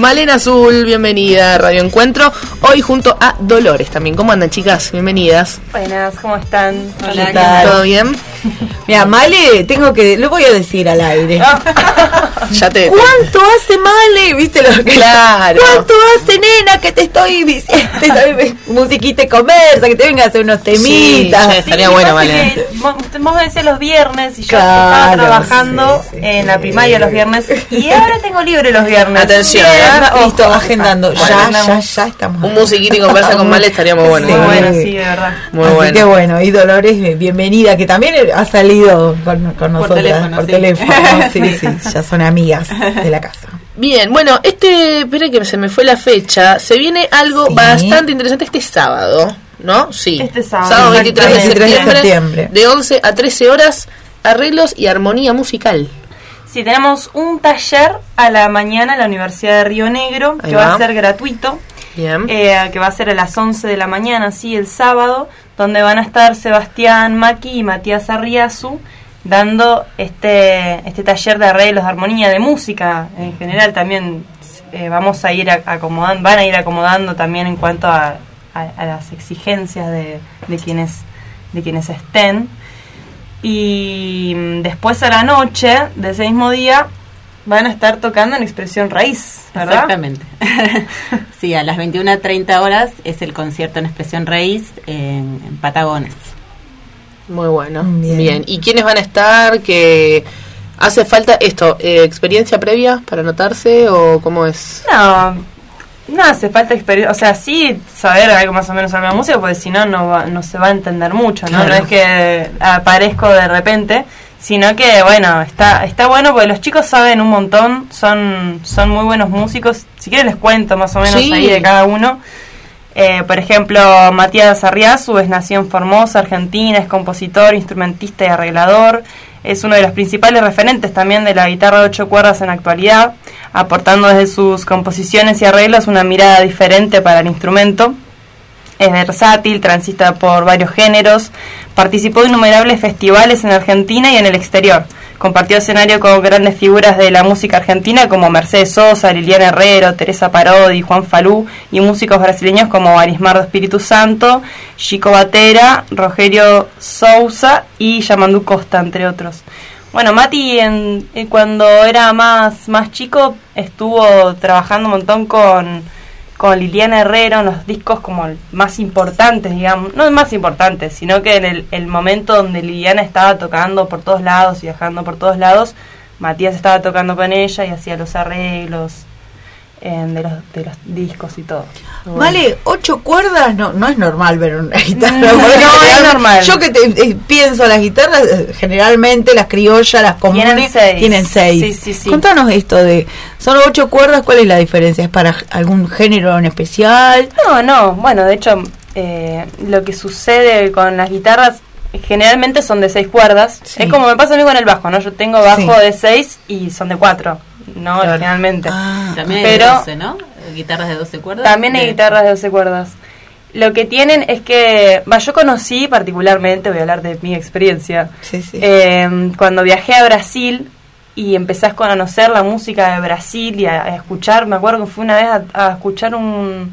Malena Azul, bienvenida a Radio Encuentro. Hoy junto a Dolores también. ¿Cómo andan, chicas? Bienvenidas. Buenas, ¿cómo están? Hola, ¿qué tal? ¿Todo bien? Mira, Male, tengo que, lo voy a decir al aire. Ya te. ¿Cuánto hace Male? ¿Viste lo que Claro. ¿Cuánto hace, nena, que te estoy diciendo? Te estoy- musiquita y conversa, que te vengas a hacer unos temitas. Sí, Estaría bueno, que Vos, decís los viernes y yo Claro, estaba trabajando sí, sí, en la primaria los viernes y ahora tengo libre los viernes. Atención, ¿eh? ojo. Listo, agendando. Bueno, ya, ya, ya estamos. Un musiquito y conversa con Male estaría muy bueno. Muy Sí. bueno, sí, de verdad. Muy Así bueno. que bueno, y Dolores, eh, bienvenida, que también ha salido con, con nosotros teléfono, por sí. teléfono. Sí, sí, ya son amigas de la casa. Bien, bueno, este, espera que se me fue la fecha. Se viene algo Sí. bastante interesante este sábado, ¿no? Sí. Este sábado, Sábado 23 de, 23 de septiembre, septiembre. De 11 a 13 horas, arreglos y armonía musical. Sí, tenemos un taller a la mañana en la Universidad de Río Negro Ahí que va. va. a ser gratuito. Bien. eh, que va a ser a las 11 de la mañana, sí, el sábado, donde van a estar Sebastián Maki y Matías Arriazu dando este, este taller de arreglos, de armonía, de música en general también. eh, vamos a ir acomodando, van a ir acomodando también en cuanto a, a- a las exigencias de, de quienes de quienes estén. Y mm, después a la noche de ese mismo día van a estar tocando en expresión raíz, ¿verdad? Exactamente. sí, a las 21.30 horas es el concierto en expresión raíz en, en Patagones. Muy bueno. Bien. Bien. ¿Y quiénes van a estar? Que hace falta esto, eh, experiencia previa para anotarse o cómo es? No, no hace falta experiencia, o sea, sí saber algo más o menos sobre la música, porque si no, no, va- no se va a entender mucho, ¿no? Claro. No es que aparezco de repente, sino que, bueno, está está bueno porque los chicos saben un montón, son, son muy buenos músicos. Si quieren les cuento más o menos Sí. ahí de cada uno. Eh, por ejemplo, Matías Arriazu es nació en Formosa, Argentina, es compositor, instrumentista y arreglador. Es uno de los principales referentes también de la guitarra de ocho cuerdas en la actualidad, aportando desde sus composiciones y arreglos una mirada diferente para el instrumento. Es versátil, transita por varios géneros, participó de innumerables festivales en Argentina y en el exterior. Compartió escenario con grandes figuras de la música argentina como Mercedes Sosa, Liliana Herrero, Teresa Parodi, Juan Falú y músicos brasileños como Arismardo Espíritu Santo, Chico Batera, Rogerio Sousa y Yamandú Costa, entre otros. Bueno, Mati en- eh, cuando era más, más chico estuvo trabajando un montón con, con Liliana Herrero en los discos como más importantes, digamos, no más importantes, sino que en el, el momento donde Liliana estaba tocando por todos lados y viajando por todos lados, Matías estaba tocando con ella y hacía los arreglos de, los, de los discos y todo. Vale, ocho cuerdas no no es normal ver una guitarra. No, no es normal. Yo que te- eh, pienso las guitarras, eh, generalmente las criollas, las comunes, Tienen seis. tienen seis. Sí, sí, sí. Contanos esto de, son ocho cuerdas, ¿cuál es la diferencia? ¿Es para algún género en especial? No, no, bueno, de hecho, eh, lo que sucede con las guitarras generalmente son de seis cuerdas. Es como me pasa a mí con el bajo, ¿no? Yo tengo bajo de seis y son de cuatro, ¿no? Claro. Generalmente. Ah, También hay Pero- de 12, ¿no? Guitarras de 12 cuerdas. También hay De- guitarras de 12 cuerdas. Lo que tienen es que, va, yo conocí particularmente, voy a hablar de mi experiencia, sí, sí. eh, cuando viajé a Brasil y empecé a conocer la música de Brasil y a, a escuchar, me acuerdo que fue una vez a, a escuchar un-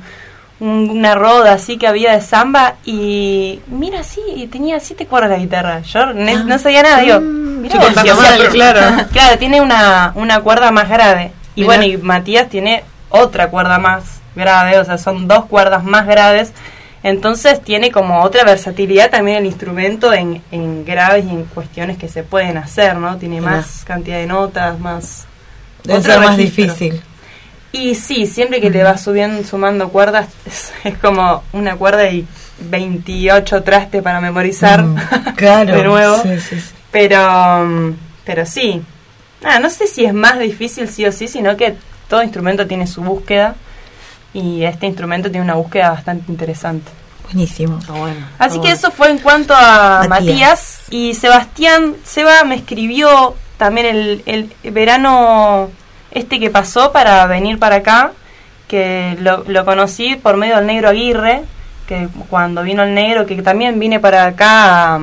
una roda así que había de samba y mira, sí, tenía siete cuerdas la guitarra. Yo Ah. no sabía nada, digo, Mm, mira Sí, vos, mal, claro. claro, tiene una, una cuerda más grave. Y Mirá. bueno, y Matías tiene otra cuerda más grave, o sea, son dos cuerdas más graves. Entonces tiene como otra versatilidad también el instrumento en, en graves y en cuestiones que se pueden hacer, ¿no? Tiene Mirá. más cantidad de notas, más... Debe ser más registro. difícil. Y sí, siempre que le vas subiendo, sumando cuerdas, es, es como una cuerda y 28 trastes para memorizar Mm, claro. de nuevo. Sí, sí, sí. Pero, mm, pero sí. Ah, no sé si es más difícil sí o sí, sino que todo instrumento tiene su búsqueda y este instrumento tiene una búsqueda bastante interesante. Buenísimo. Bueno. Así que bueno. eso fue en cuanto a Matías. Matías. y Sebastián. Seba me escribió también el, el verano este que pasó para venir para acá, que lo, conocí por medio del negro Aguirre, que cuando vino el negro, que también vine para acá a,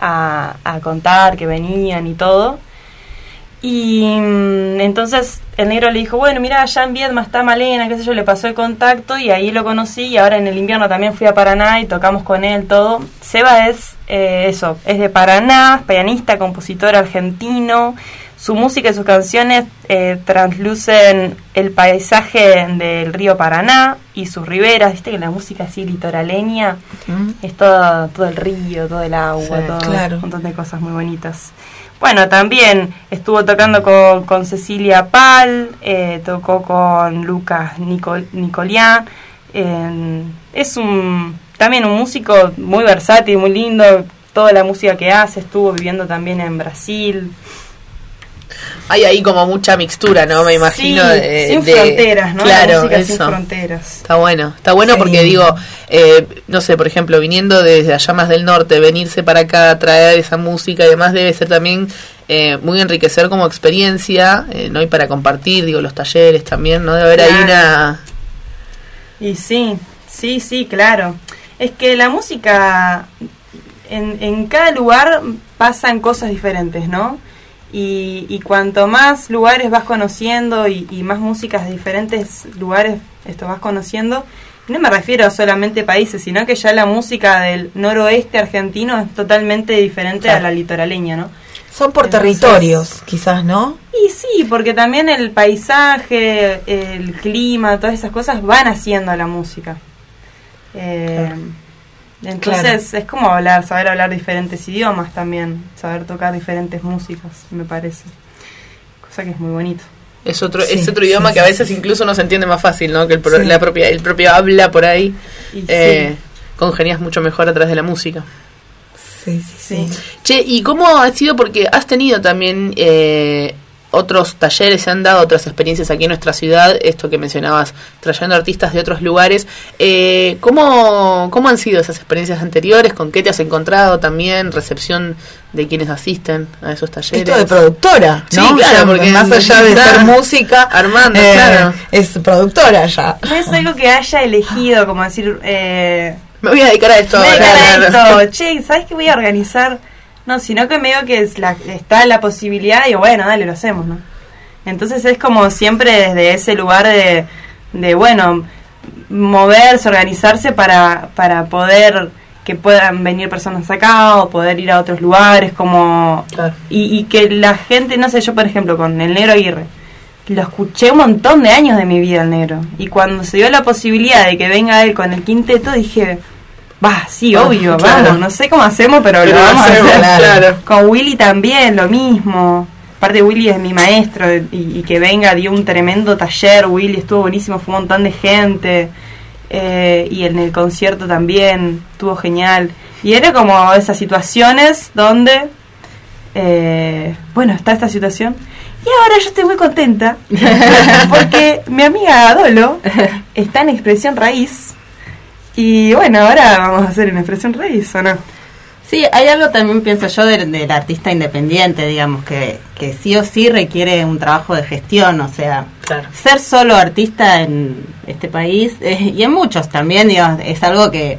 a- a contar que venían y todo. Y mm, entonces el negro le dijo, bueno, mira, allá en Viedma está Malena, qué sé yo, le pasó el contacto y ahí lo conocí y ahora en el invierno también fui a Paraná y tocamos con él todo. Seba es eh, eso, es de Paraná, pianista, compositor argentino. Su música y sus canciones eh, translucen el paisaje del río Paraná y sus riberas. Viste que la música así litoraleña es todo, todo el río, todo el agua, Sí, todo claro. un montón de cosas muy bonitas. Bueno, también estuvo tocando con, con Cecilia Pal, eh, tocó con Lucas Nicol, Nicolián. eh, es un también un músico muy versátil, muy lindo. Toda la música que hace, estuvo viviendo también en Brasil. Hay ahí como mucha mixtura, ¿no? Me imagino. Sí, de- sin de- fronteras, ¿no? La Claro, música sin eso. fronteras. Está bueno, está bueno Sí. porque digo, eh, no sé, por ejemplo, viniendo desde allá más del norte, venirse para acá, traer esa música y demás debe ser también eh, muy enriquecer como experiencia, eh, ¿no? Y para compartir, digo, los talleres también, ¿no? Debe haber ahí Claro. una... Y sí, sí, sí, claro. Es que la música, en, en cada lugar pasan cosas diferentes, ¿no? Y, y cuanto más lugares vas conociendo y, y más músicas de diferentes lugares esto vas conociendo, no me refiero solamente a países, sino que ya la música del noroeste argentino es totalmente diferente Claro. a la litoraleña, ¿no? Son por Entonces- territorios, quizás, ¿no? Y sí, porque también el paisaje, el clima, todas esas cosas van haciendo a la música. Eh, Entonces es como hablar, saber hablar diferentes idiomas también, saber tocar diferentes músicas, me parece. Cosa que es muy bonito. Es otro, Sí, es otro idioma sí, que a veces sí. incluso no se entiende más fácil, ¿no? Que el, pro- Sí. la propia, el propio habla por ahí, Y eh, congenias mucho mejor a través de la música. Sí, sí, sí. Sí. Che, ¿y cómo ha sido? Porque has tenido también eh, otros talleres, se han dado otras experiencias aquí en nuestra ciudad, esto que mencionabas, trayendo artistas de otros lugares. Eh, ¿cómo, ¿Cómo han sido esas experiencias anteriores? ¿Con qué te has encontrado también? ¿Recepción de quienes asisten a esos talleres? Esto de productora, Sí, ¿no? claro, Ya, porque más allá de ser música, armando, eh, claro. es productora ya. No es algo que haya elegido, como decir, eh, Me voy a dedicar a esto me ahora. dedicar a esto, che, ¿sabes qué voy a organizar? No, sino que medio que es la, está la posibilidad y bueno, dale, lo hacemos, ¿no? Entonces es como siempre desde ese lugar de, de bueno, moverse, organizarse para, para poder que puedan venir personas acá o poder ir a otros lugares, como... Claro. Y, y que la gente, no sé, yo por ejemplo con el Negro Aguirre, lo escuché un montón de años de mi vida el Negro. Y cuando se dio la posibilidad de que venga él con el quinteto, dije, va, sí, Ah, obvio, claro. vamos, no sé cómo hacemos, pero, Pero lo vamos hacemos, a hacer. claro. Con Willy también, lo mismo. Aparte Willy es mi maestro y, y que venga dio un tremendo taller, Willy estuvo buenísimo, fue un montón de gente. eh, y en el concierto también estuvo genial. Y era como esas situaciones donde, eh, bueno, está esta situación. Y ahora yo estoy muy contenta porque mi amiga Dolo está en Expresión Raíz. Y bueno, ahora vamos a hacer una Expresión Raíz, ¿o no? Sí, hay algo también, pienso yo, del, del artista independiente, digamos, que, que sí o sí requiere un trabajo de gestión, o sea, Claro. ser solo artista en este país, eh, y en muchos también, digamos, es algo que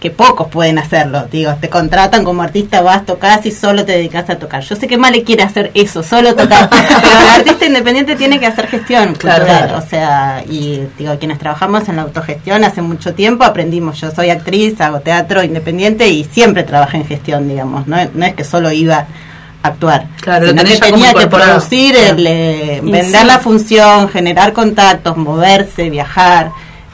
que pocos pueden hacerlo, digo, te contratan como artista, vas, tocas y solo te dedicas a tocar. Yo sé que Male quiere hacer eso, solo tocar, pero el artista independiente tiene que hacer gestión Claro, cultural, claro. o sea, y digo, quienes trabajamos en la autogestión hace mucho tiempo aprendimos, yo soy actriz, hago teatro independiente y siempre trabajé en gestión, digamos, no, no es que solo iba a actuar, Claro, sino que tenía que producir, el, eh, vender sí. la función, generar contactos, moverse, viajar.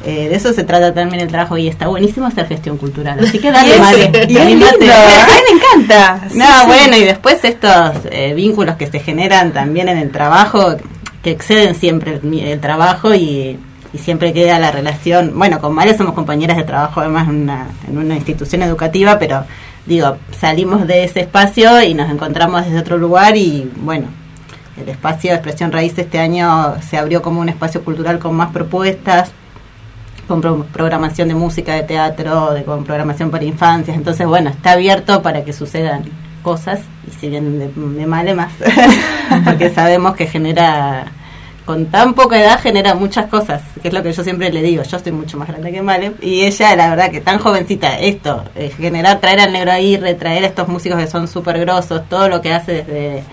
Eh, de eso se trata también el trabajo y está buenísimo hacer gestión cultural. Así que dale, Male, y es lindo, a mí me encanta. No, Sí, sí. bueno, y después estos eh, vínculos que se generan también en el trabajo, que exceden siempre el, el trabajo y, y siempre queda la relación. Bueno, con María somos compañeras de trabajo además en una, en una institución educativa, pero digo, salimos de ese espacio y nos encontramos desde otro lugar y bueno, el espacio de expresión raíz este año se abrió como un espacio cultural con más propuestas con pro- programación de música, de teatro, de, con programación para infancias. Entonces, bueno, está abierto para que sucedan cosas y si vienen de, de más, porque sabemos que genera, con tan poca edad genera muchas cosas, que es lo que yo siempre le digo, yo estoy mucho más grande que Male, y ella, la verdad, que tan jovencita, esto, eh, generar, traer al negro ahí, retraer estos músicos que son súper grosos, todo lo que hace desde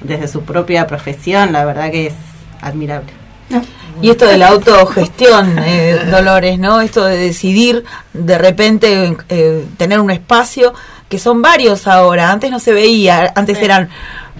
desde su propia profesión, la verdad que es admirable. Y esto de la autogestión, eh, Dolores, ¿no? Esto de decidir de repente eh, tener un espacio, que son varios ahora, antes no se veía, antes eran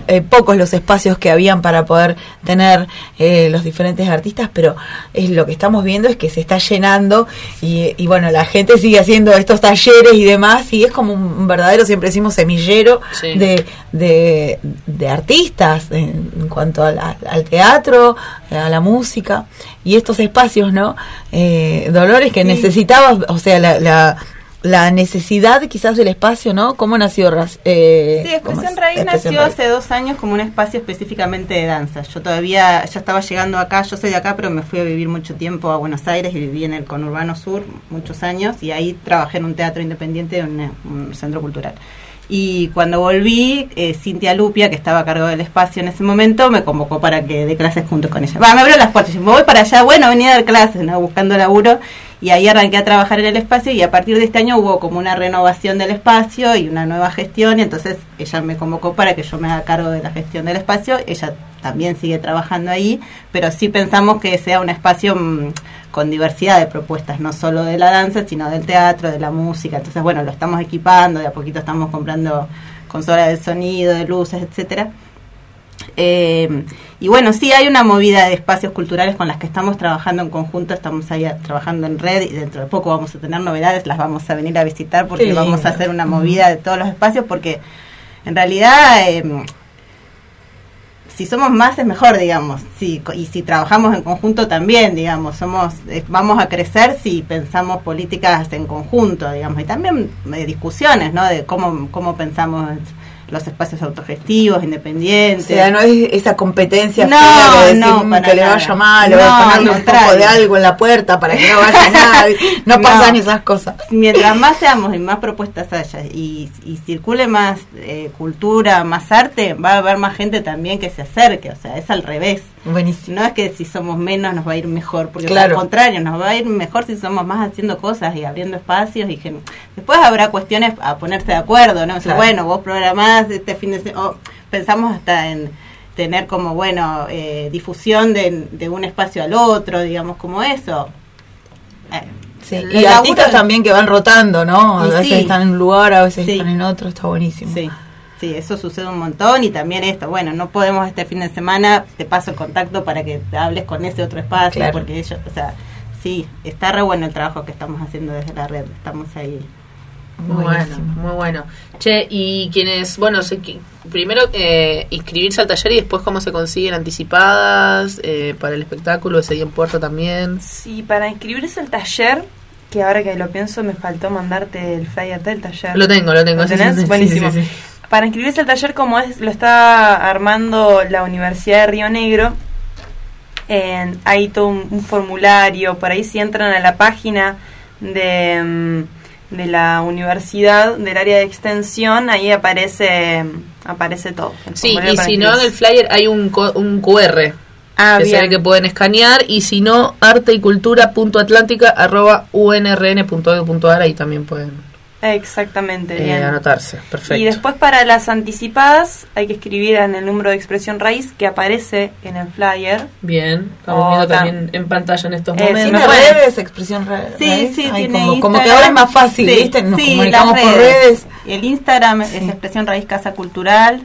eh, pocos los espacios que habían para poder tener eh, los diferentes artistas, pero es lo que estamos viendo es que se está llenando y, y bueno, la gente sigue haciendo estos talleres y demás y es como un verdadero, siempre decimos, semillero Sí. de, de, de artistas en, en cuanto al, teatro, a la música y estos espacios, ¿no? Eh, Dolores que necesitabas, o sea, la, la, la necesidad quizás del espacio, ¿no? ¿Cómo nació Ras- eh, Sí, Expresión es? Raíz nació Raíz. hace dos años como un espacio específicamente de danza. Yo todavía, ya estaba llegando acá, yo soy de acá, pero me fui a vivir mucho tiempo a Buenos Aires y viví en el conurbano sur muchos años y ahí trabajé en un teatro independiente, en un centro cultural. Y cuando volví, eh, Cintia Lupia, que estaba a cargo del espacio en ese momento, me convocó para que dé clases junto con ella. Va, me abrió las puertas, me voy para allá, bueno, venía a dar clases, ¿no? buscando laburo, y ahí arranqué a trabajar en el espacio y a partir de este año hubo como una renovación del espacio y una nueva gestión, y entonces ella me convocó para que yo me haga cargo de la gestión del espacio, ella también sigue trabajando ahí, pero sí pensamos que sea un espacio mm, con diversidad de propuestas, no solo de la danza, sino del teatro, de la música. Entonces, bueno, lo estamos equipando, de a poquito estamos comprando consolas de sonido, de luces, etcétera. Eh, y bueno, sí hay una movida de espacios culturales con las que estamos trabajando en conjunto, estamos ahí trabajando en red y dentro de poco vamos a tener novedades, las vamos a venir a visitar porque vamos a hacer una movida de todos los espacios porque en realidad eh, si somos más es mejor, digamos, co- y si trabajamos en conjunto también, digamos, somos eh, vamos a crecer si pensamos políticas en conjunto, digamos, y también eh, discusiones, ¿no? De cómo cómo pensamos los espacios autogestivos, O independientes. sea, no es esa competencia No, fea de decir no, "Mm, para que le vaya mal o No, ponerle al un poco de algo en la puerta para que no vaya nadie. No, No. pasan esas cosas. Mientras más seamos y más propuestas haya y, y circule más eh, cultura, más arte, va a haber más gente también que se acerque, o sea, es al revés. Buenísimo. No es que si somos menos nos va a ir mejor, porque Claro. al contrario, nos va a ir mejor si somos más haciendo cosas y abriendo espacios y que después habrá cuestiones a ponerse de acuerdo, ¿no? O sea, Claro. bueno, vos programás este fin de semana, o pensamos hasta en tener como, bueno, eh, difusión de, de un espacio al otro, digamos, como eso. Eh, Sí, Y artistas también que van rotando, ¿no? A Y veces sí. están en un lugar, a veces Sí. están en otro, está buenísimo. Sí, sí, eso sucede un montón y también esto, bueno, no podemos este fin de semana, te paso el contacto para que te hables con ese otro espacio, Claro. porque ellos, o sea, sí, está re bueno el trabajo que estamos haciendo desde la red, estamos ahí. Muy bueno, muy bueno. Che, y quienes, bueno, sé que- primero eh, inscribirse al taller y después cómo se consiguen anticipadas eh, para el espectáculo, ese día en Puerto también. Sí, para inscribirse al taller, que ahora que lo pienso me faltó mandarte el flyer del taller. Lo tengo, lo tengo. ¿Lo sí, sí, sí, Buenísimo. Para inscribirse al taller como es lo está armando la Universidad de Río Negro, hay todo un, un formulario, por ahí si entran a la página de, mm, de la universidad, del área de extensión, ahí aparece aparece todo. el Sí, y si no, en el flyer hay un, un QR Ah, que bien. ve que pueden escanear y si no, arteycultura.atlántica.unrn.edu.ar ahí también pueden Exactamente, eh, bien. anotarse. Perfecto. Y después para las anticipadas hay que escribir en el número de expresión raíz que aparece en el flyer. Bien, estamos Oh, viendo tam- también en pantalla en estos Eh, sí, momentos. ¿Tiene redes, expresión ra- Sí, raíz? sí, Ay, tiene como, como que ahora es más fácil, Sí, ¿viste? Nos sí, comunicamos las por redes. El Instagram Sí. es Expresión Raíz Casa Cultural,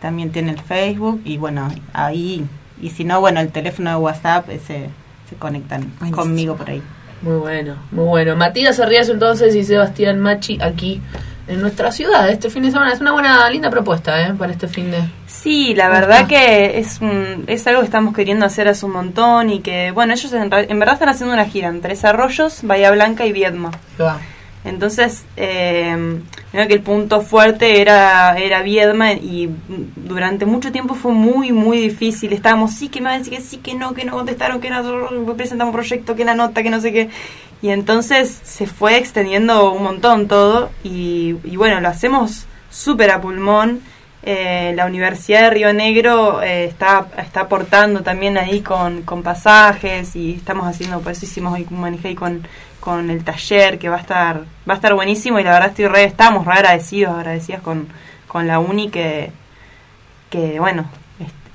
también tiene el Facebook y bueno, ahí, y si no, bueno, el teléfono de WhatsApp ese, se conectan Buenísimo. conmigo por ahí. Muy bueno, muy bueno. Matías Arriazo entonces y Sebastián Machi aquí en nuestra ciudad este fin de semana. Es una buena, linda propuesta ¿eh? para este fin de... Sí, la verdad que es, un- es algo que estamos queriendo hacer hace un montón y que, bueno, ellos en, en verdad están haciendo una gira en Tres Arroyos, Bahía Blanca y Viedma. Va. Entonces, eh, creo que el punto fuerte era, era Viedma y durante mucho tiempo fue muy, muy difícil. Estábamos, sí, que me van a decir que sí, que no, que no contestaron, que no presentamos proyecto, que la nota, que no sé qué. Y entonces se fue extendiendo un montón todo y, y bueno, lo hacemos súper a pulmón. Eh, la Universidad de Río Negro eh, está, está aportando también ahí con, con pasajes y estamos haciendo, por eso hicimos hoy un manejé con, con el taller que va a estar va a estar buenísimo y la verdad estoy re, estamos re agradecidos, agradecidas con, con la uni que, que bueno,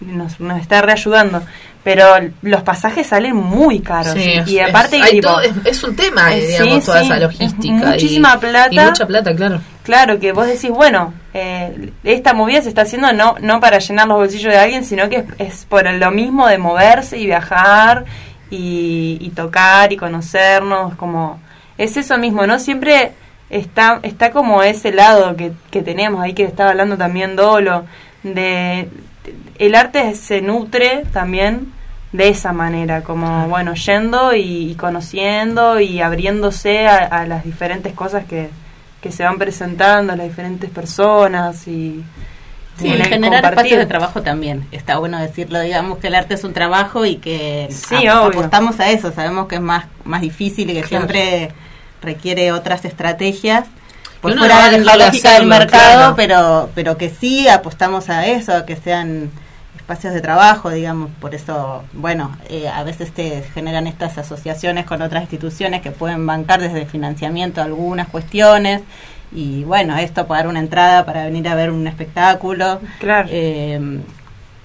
nos, nos está reayudando. Pero los pasajes salen muy caros. Sí, y es- aparte, tipo, todo- es, es un tema, Eh, digamos, sí, toda sí, esa es logística. muchísima y, plata. Y mucha plata, claro. Claro, que vos decís, bueno, eh, esta movida se está haciendo no, no para llenar los bolsillos de alguien, sino que es, es por lo mismo de moverse y viajar y, y tocar y conocernos, como es eso mismo, ¿no? Siempre está, está como ese lado que, que tenemos ahí que estaba hablando también Dolo, de el arte se nutre también de esa manera, como bueno, yendo y, y conociendo y abriéndose a, a las diferentes cosas que, que se van presentando, a las diferentes personas y Sí, y generar compartir. espacios de trabajo también. Está bueno decirlo, digamos que el arte es un trabajo y que Sí, obvio. apostamos a eso. Sabemos que es más, más difícil y que siempre requiere otras estrategias por Y uno fuera no de del mercado, claro. pero, pero que sí apostamos a eso, a que sean espacios de trabajo, digamos, por eso, bueno, eh, a veces te generan estas asociaciones con otras instituciones que pueden bancar desde el financiamiento algunas cuestiones y bueno, esto pagar una entrada para venir a ver un espectáculo, Claro. eh,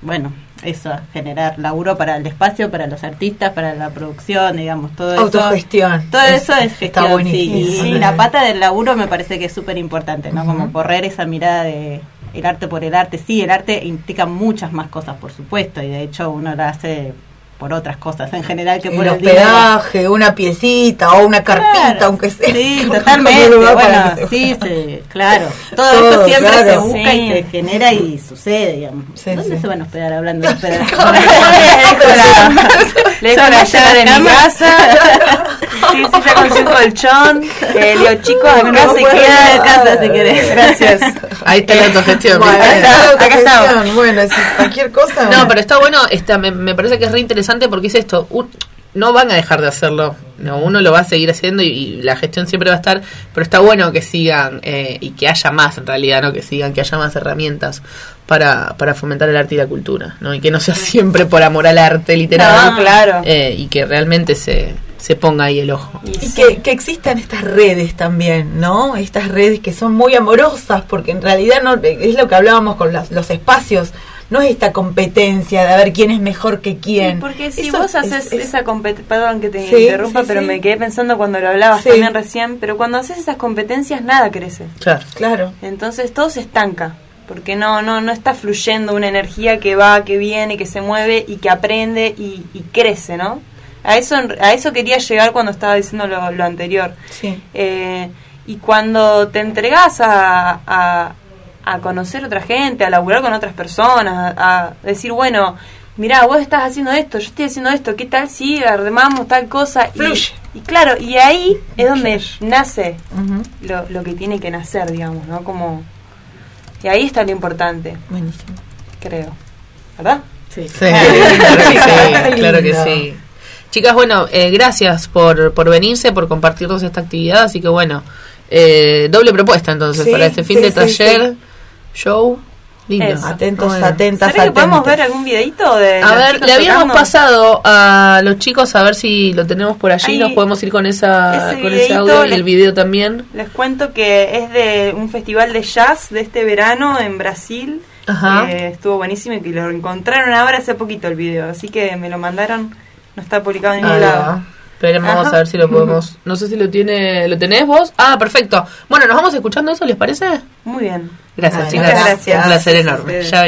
bueno, eso, generar laburo para el espacio, para los artistas, para la producción, digamos, todo eso. Autogestión. Todo eso es Está gestión, sí, y, Sí. la pata del laburo me parece que es súper importante, ¿no? Como correr esa mirada de el arte por el arte. Sí, el arte implica muchas más cosas, por supuesto, y de hecho uno lo hace por otras cosas en general que por el el dinero. hospedaje, una piecita o una carpita, Claro. aunque sea. Sí, totalmente. lugar para Bueno, sí, se- claro. Todo, Todo, eso siempre claro. se busca y Sí. se genera y sucede, digamos. Sí, ¿Dónde sí. se van a hospedar hablando de hospedar? Le dejo la llave de mi casa. Sí, sí, ya consigo el colchón. Eh, le digo, chicos, acá Bueno, se queda. de casa si querés. Gracias. Ahí está la autogestión. Bueno, ¿viste? acá está, Acá estamos. autogestión. Bueno, si cualquier cosa. No, pero está bueno, está, me, me parece que es re interesante porque es esto, un- no van a dejar de hacerlo, no, uno lo va a seguir haciendo y, y la gestión siempre va a estar, pero está bueno que sigan eh, y que haya más en realidad, ¿no? Que sigan, que haya más herramientas para, para fomentar el arte y la cultura, ¿no? Y que no sea siempre por amor al arte, literal. No, claro. eh, y que realmente se, se ponga ahí el ojo. Y sí. que, que existan estas redes también, ¿no? Estas redes que son muy amorosas, porque en realidad no es lo que hablábamos con las- los espacios, no es esta competencia de a ver quién es mejor que quién. Sí, porque si Eso vos es- haces es- esa competencia, perdón que te Sí, interrumpa, sí, pero sí. me quedé pensando cuando lo hablabas Sí. también recién, pero cuando haces esas competencias nada crece. Claro. Claro. Entonces todo se estanca, porque no no no está fluyendo una energía que va, que viene, que se mueve y que aprende y, y crece, ¿no? A eso a eso quería llegar cuando estaba diciendo lo, lo anterior. Sí. Eh, y cuando te entregas a, a, a conocer otra gente, a laburar con otras personas, a, decir, bueno, mirá, vos estás haciendo esto, yo estoy haciendo esto, ¿qué tal si armamos tal cosa? Y- Fluye. Y, claro, y ahí es donde nace lo, lo que tiene que nacer, digamos, ¿no? Como... Y ahí está lo importante, Buenísimo. creo. ¿Verdad? Sí. Sí, claro que sí, Sí. Chicas, bueno, eh, gracias por, por venirse, por compartirnos esta actividad, así que bueno, eh, doble propuesta entonces Sí, para este fin sí, de sí, taller, show, lindo. Eso. Atentos, Bueno. atentas, ¿Será que podemos ver algún videito de A ver, le habíamos tocando? pasado a los chicos a ver si lo tenemos por allí, Ahí, nos podemos ir con esa ese con ese audio y le- el video también. Les cuento que es de un festival de jazz de este verano en Brasil. Ajá. que estuvo buenísimo y que lo encontraron ahora hace poquito el video. Así que me lo mandaron. No está publicado en ningún Ahí lado. Esperemos Ajá. a ver si lo podemos. No sé si lo tiene. ¿Lo tenés vos? Ah, perfecto. Bueno, nos vamos escuchando eso, ¿les parece? Muy bien. Gracias, chicas. muchas gracias. Un placer enorme. Ya